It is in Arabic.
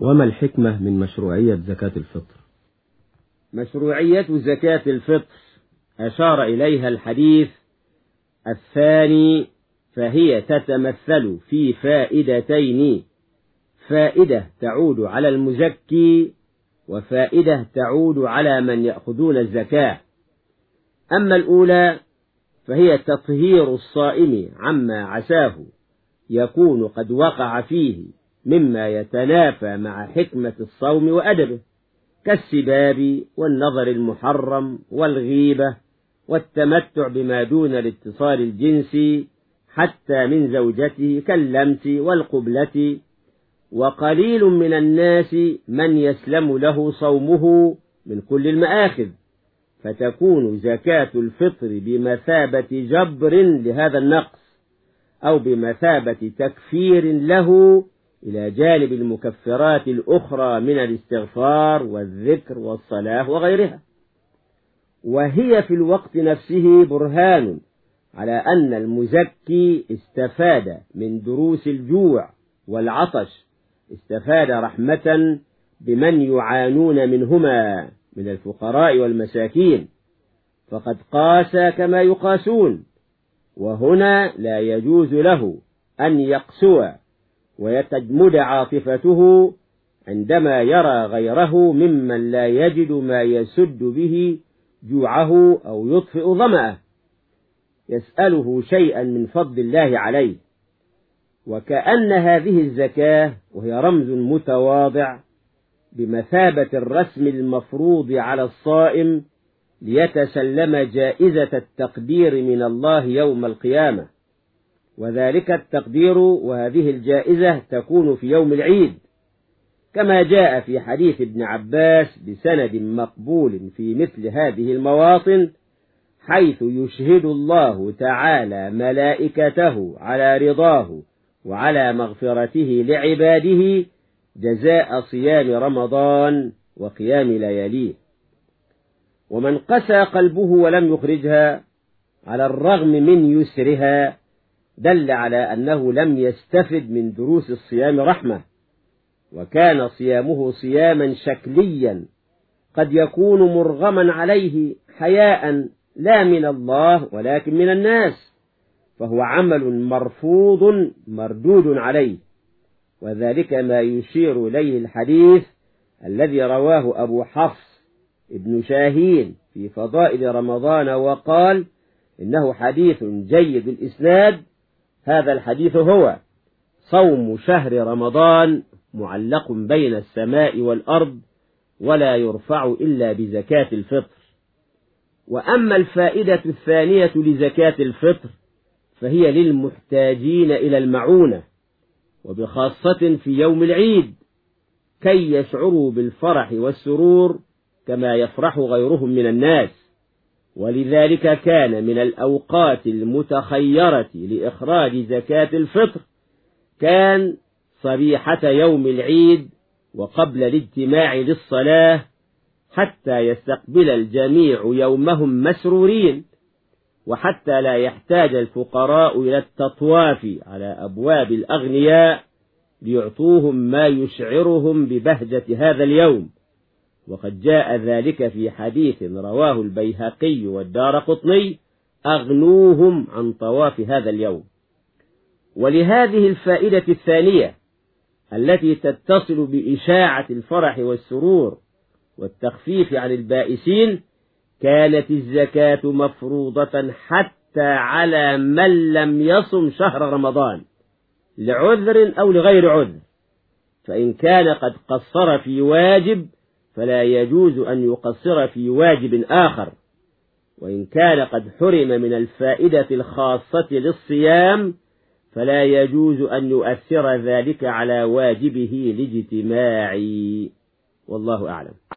وما الحكمة من مشروعية زكاة الفطر؟ مشروعية زكاة الفطر أشار إليها الحديث الثاني فهي تتمثل في فائدتين فائدة تعود على المزكي وفائدة تعود على من يأخذون الزكاة. أما الأولى فهي تطهير الصائم عما عساه يكون قد وقع فيه مما يتنافى مع حكمة الصوم وأدبه كالسباب والنظر المحرم والغيبة والتمتع بما دون الاتصال الجنسي حتى من زوجته كاللمس والقبلة. وقليل من الناس من يسلم له صومه من كل المآخذ فتكون زكاة الفطر بمثابة جبر لهذا النقص أو بمثابة تكفير له إلى جانب المكفرات الأخرى من الاستغفار والذكر والصلاة وغيرها. وهي في الوقت نفسه برهان على أن المزكي استفاد من دروس الجوع والعطش استفاد رحمة بمن يعانون منهما من الفقراء والمساكين. فقد قاس كما يقاسون وهنا لا يجوز له أن يقسو ويتجمد عاطفته عندما يرى غيره ممن لا يجد ما يسد به جوعه أو يطفئ ظمأه يسأله شيئا من فضل الله عليه. وكأن هذه الزكاة وهي رمز متواضع بمثابة الرسم المفروض على الصائم ليتسلم جائزة التقدير من الله يوم القيامة. وذلك التقدير وهذه الجائزة تكون في يوم العيد كما جاء في حديث ابن عباس بسند مقبول في مثل هذه المواطن حيث يشهد الله تعالى ملائكته على رضاه وعلى مغفرته لعباده جزاء صيام رمضان وقيام لياليه. ومن قسى قلبه ولم يخرجها على الرغم من يسرها دل على أنه لم يستفد من دروس الصيام رحمة وكان صيامه صياما شكليا قد يكون مرغما عليه حياء لا من الله ولكن من الناس فهو عمل مرفوض مردود عليه وذلك ما يشير إليه الحديث الذي رواه أبو حفص ابن شاهين في فضائل رمضان وقال إنه حديث جيد الإسناد هذا الحديث هو صوم شهر رمضان معلق بين السماء والأرض ولا يرفع إلا بزكاة الفطر. وأما الفائدة الثانية لزكاة الفطر فهي للمحتاجين إلى المعونة وبخاصة في يوم العيد كي يشعروا بالفرح والسرور كما يفرح غيرهم من الناس. ولذلك كان من الأوقات المتخيرة لإخراج زكاة الفطر كان صبيحة يوم العيد وقبل الاجتماع للصلاة حتى يستقبل الجميع يومهم مسرورين وحتى لا يحتاج الفقراء إلى التطواف على أبواب الأغنياء ليعطوهم ما يشعرهم ببهجة هذا اليوم وقد جاء ذلك في حديث رواه البيهقي والدار قطني أغنوهم عن طواف هذا اليوم. ولهذه الفائدة الثانية التي تتصل بإشاعة الفرح والسرور والتخفيف عن البائسين كانت الزكاة مفروضة حتى على من لم يصم شهر رمضان لعذر أو لغير عذر. فإن كان قد قصر في واجب فلا يجوز أن يقصر في واجب آخر وإن كان قد حرم من الفائدة الخاصة للصيام فلا يجوز أن يؤثر ذلك على واجبه الاجتماعي والله أعلم.